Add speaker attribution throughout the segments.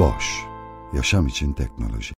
Speaker 1: Boş, yaşam için teknoloji.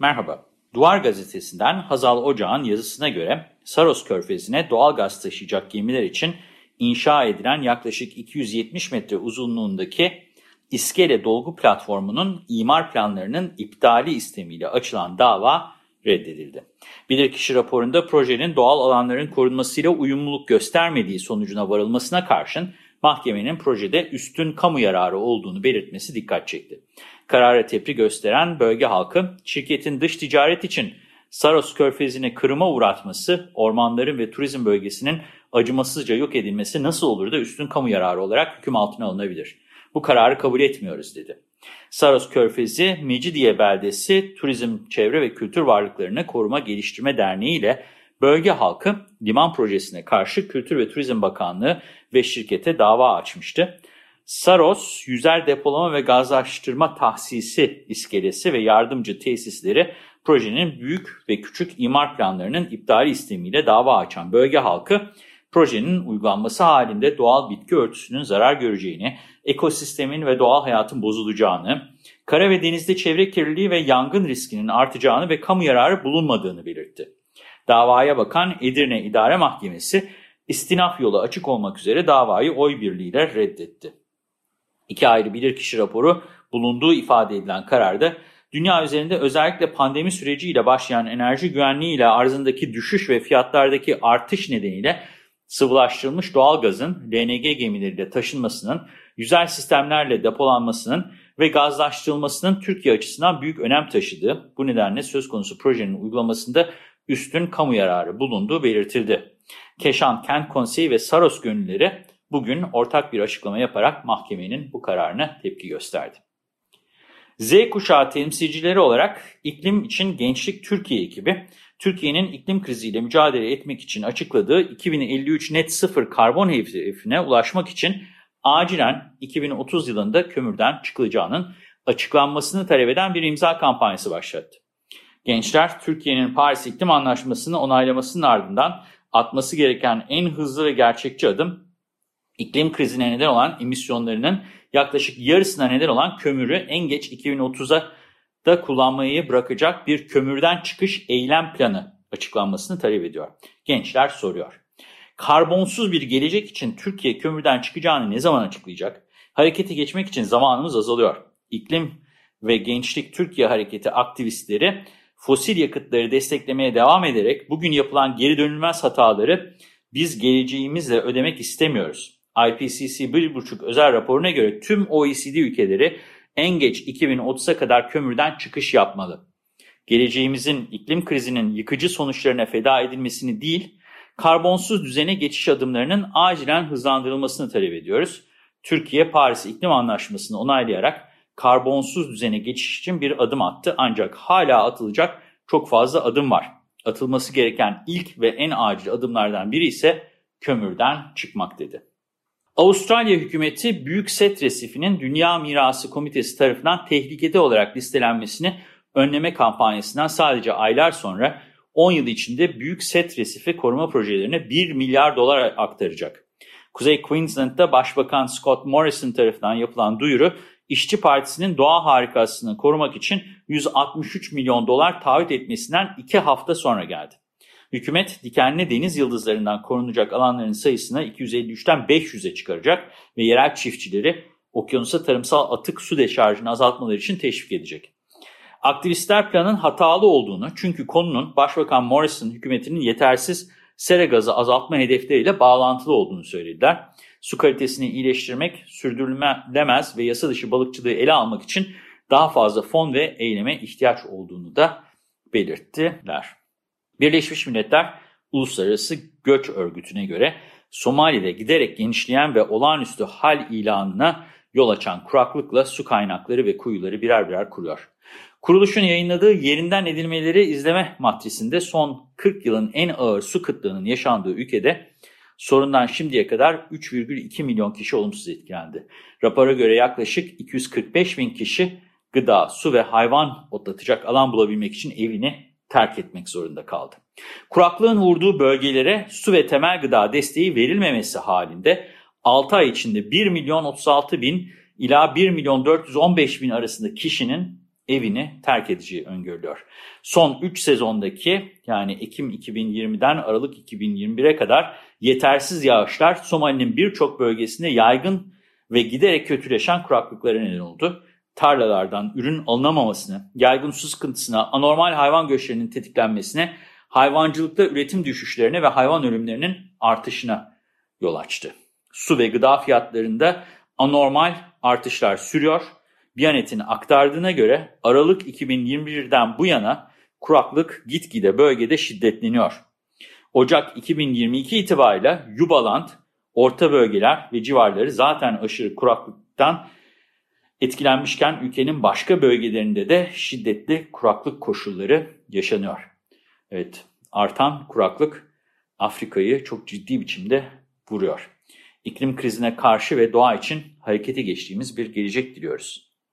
Speaker 2: Merhaba, Duvar Gazetesi'nden Hazal Ocağ'ın yazısına göre Saros Körfezi'ne doğal gaz taşıyacak gemiler için inşa edilen yaklaşık 270 metre uzunluğundaki iskele dolgu platformunun imar planlarının iptali istemiyle açılan dava reddedildi. Bilirkişi raporunda projenin doğal alanların korunmasıyla uyumluluk göstermediği sonucuna varılmasına karşın mahkemenin projede üstün kamu yararı olduğunu belirtmesi dikkat çekti. Karara tepki gösteren bölge halkı, şirketin dış ticaret için Saros körfezini kırıma uğratması, ormanların ve turizm bölgesinin acımasızca yok edilmesi nasıl olur da üstün kamu yararı olarak hüküm altına alınabilir? Bu kararı kabul etmiyoruz dedi. Saros Körfezi, Mecidiye Beldesi Turizm, Çevre ve Kültür Varlıklarını Koruma Geliştirme Derneği ile bölge halkı liman projesine karşı Kültür ve Turizm Bakanlığı ve şirkete dava açmıştı. Saros, yüzer depolama ve gazlaştırma tahsisi iskelesi ve yardımcı tesisleri projenin büyük ve küçük imar planlarının iptali istemiyle dava açan bölge halkı, projenin uygulanması halinde doğal bitki örtüsünün zarar göreceğini, ekosistemin ve doğal hayatın bozulacağını, kara ve denizde çevre kirliliği ve yangın riskinin artacağını ve kamu yararı bulunmadığını belirtti. Davaya bakan Edirne İdare Mahkemesi, istinaf yolu açık olmak üzere davayı oy birliğiyle reddetti. İki ayrı bilirkişi raporu bulunduğu ifade edilen kararda, dünya üzerinde özellikle pandemi süreciyle başlayan enerji güvenliği ile arzındaki düşüş ve fiyatlardaki artış nedeniyle sıvılaştırılmış doğalgazın LNG gemileriyle taşınmasının, yüzer sistemlerle depolanmasının ve gazlaştırılmasının Türkiye açısından büyük önem taşıdığı, bu nedenle söz konusu projenin uygulamasında üstün kamu yararı bulunduğu belirtildi. Keşan Kent Konseyi ve Saros gönülleri bugün ortak bir açıklama yaparak mahkemenin bu kararına tepki gösterdi. Z kuşağı temsilcileri olarak iklim için Gençlik Türkiye ekibi, Türkiye'nin iklim kriziyle mücadele etmek için açıkladığı 2053 net sıfır karbon hedefine ulaşmak için acilen 2030 yılında kömürden çıkılacağının açıklanmasını talep eden bir imza kampanyası başlattı. Gençler, Türkiye'nin Paris İklim Anlaşması'nı onaylamasının ardından atması gereken en hızlı ve gerçekçi adım, iklim krizine neden olan emisyonlarının yaklaşık yarısına neden olan kömürü en geç 2030'a da kullanmayı bırakacak bir kömürden çıkış eylem planı açıklanmasını talep ediyor. Gençler soruyor. Karbonsuz bir gelecek için Türkiye kömürden çıkacağını ne zaman açıklayacak? Harekete geçmek için zamanımız azalıyor. İklim ve Gençlik Türkiye Hareketi aktivistleri fosil yakıtları desteklemeye devam ederek bugün yapılan geri dönülmez hataları biz geleceğimizle ödemek istemiyoruz. IPCC 1.5 özel raporuna göre tüm OECD ülkeleri en geç 2030'a kadar kömürden çıkış yapmalı. Geleceğimizin iklim krizinin yıkıcı sonuçlarına feda edilmesini değil, karbonsuz düzene geçiş adımlarının acilen hızlandırılmasını talep ediyoruz. Türkiye, Paris İklim Anlaşması'nı onaylayarak karbonsuz düzene geçiş için bir adım attı ancak hala atılacak çok fazla adım var. Atılması gereken ilk ve en acil adımlardan biri ise kömürden çıkmak dedi. Avustralya hükümeti Büyük Set Resifi'nin Dünya Mirası Komitesi tarafından tehlikede olarak listelenmesini önleme kampanyasından sadece aylar sonra 10 yıl içinde Büyük Set Resifi koruma projelerine 1 milyar dolar aktaracak. Kuzey Queensland'da Başbakan Scott Morrison tarafından yapılan duyuru, İşçi Partisi'nin doğa harikasını korumak için 163 milyon dolar taahhüt etmesinden 2 hafta sonra geldi. Hükümet dikenli deniz yıldızlarından korunacak alanların sayısını 253'ten 500'e çıkaracak ve yerel çiftçileri okyanusa tarımsal atık su deşarjını azaltmaları için teşvik edecek. Aktivistler planın hatalı olduğunu çünkü konunun Başbakan Morrison hükümetinin yetersiz sera gazı azaltma hedefleriyle bağlantılı olduğunu söylediler. Su kalitesini iyileştirmek, sürdürülemez ve yasa dışı balıkçılığı ele almak için daha fazla fon ve eyleme ihtiyaç olduğunu da belirttiler. Birleşmiş Milletler Uluslararası Göç Örgütü'ne göre Somali'de giderek genişleyen ve olağanüstü hal ilanına yol açan kuraklıkla su kaynakları ve kuyuları birer birer kuruyor. Kuruluşun yayınladığı yerinden edilmeleri izleme matrisinde son 40 yılın en ağır su kıtlığının yaşandığı ülkede sorundan şimdiye kadar 3,2 milyon kişi olumsuz etkilendi. Rapora göre yaklaşık 245 bin kişi gıda, su ve hayvan otlatacak alan bulabilmek için evini terk etmek zorunda kaldı. Kuraklığın vurduğu bölgelere su ve temel gıda desteği verilmemesi halinde 6 ay içinde 1 milyon 36 bin ila 1 milyon 415 bin arasında kişinin evini terk edeceği öngörülüyor. Son 3 sezondaki yani Ekim 2020'den Aralık 2021'e kadar yetersiz yağışlar Somali'nin birçok bölgesinde yaygın ve giderek kötüleşen kuraklıklara neden oldu. Tarlalardan ürün alınamamasını, yaygın su sıkıntısına, anormal hayvan göçlerinin tetiklenmesine, hayvancılıkta üretim düşüşlerine ve hayvan ölümlerinin artışına yol açtı. Su ve gıda fiyatlarında anormal artışlar sürüyor. Biyanet'in aktardığına göre Aralık 2021'den bu yana kuraklık gitgide bölgede şiddetleniyor. Ocak 2022 itibariyle Yubaland, orta bölgeler ve civarları zaten aşırı kuraklıktan etkilenmişken ülkenin başka bölgelerinde de şiddetli kuraklık koşulları yaşanıyor. Evet, artan kuraklık Afrika'yı çok ciddi biçimde vuruyor. İklim krizine karşı ve doğa için harekete geçtiğimiz bir gelecek diliyoruz.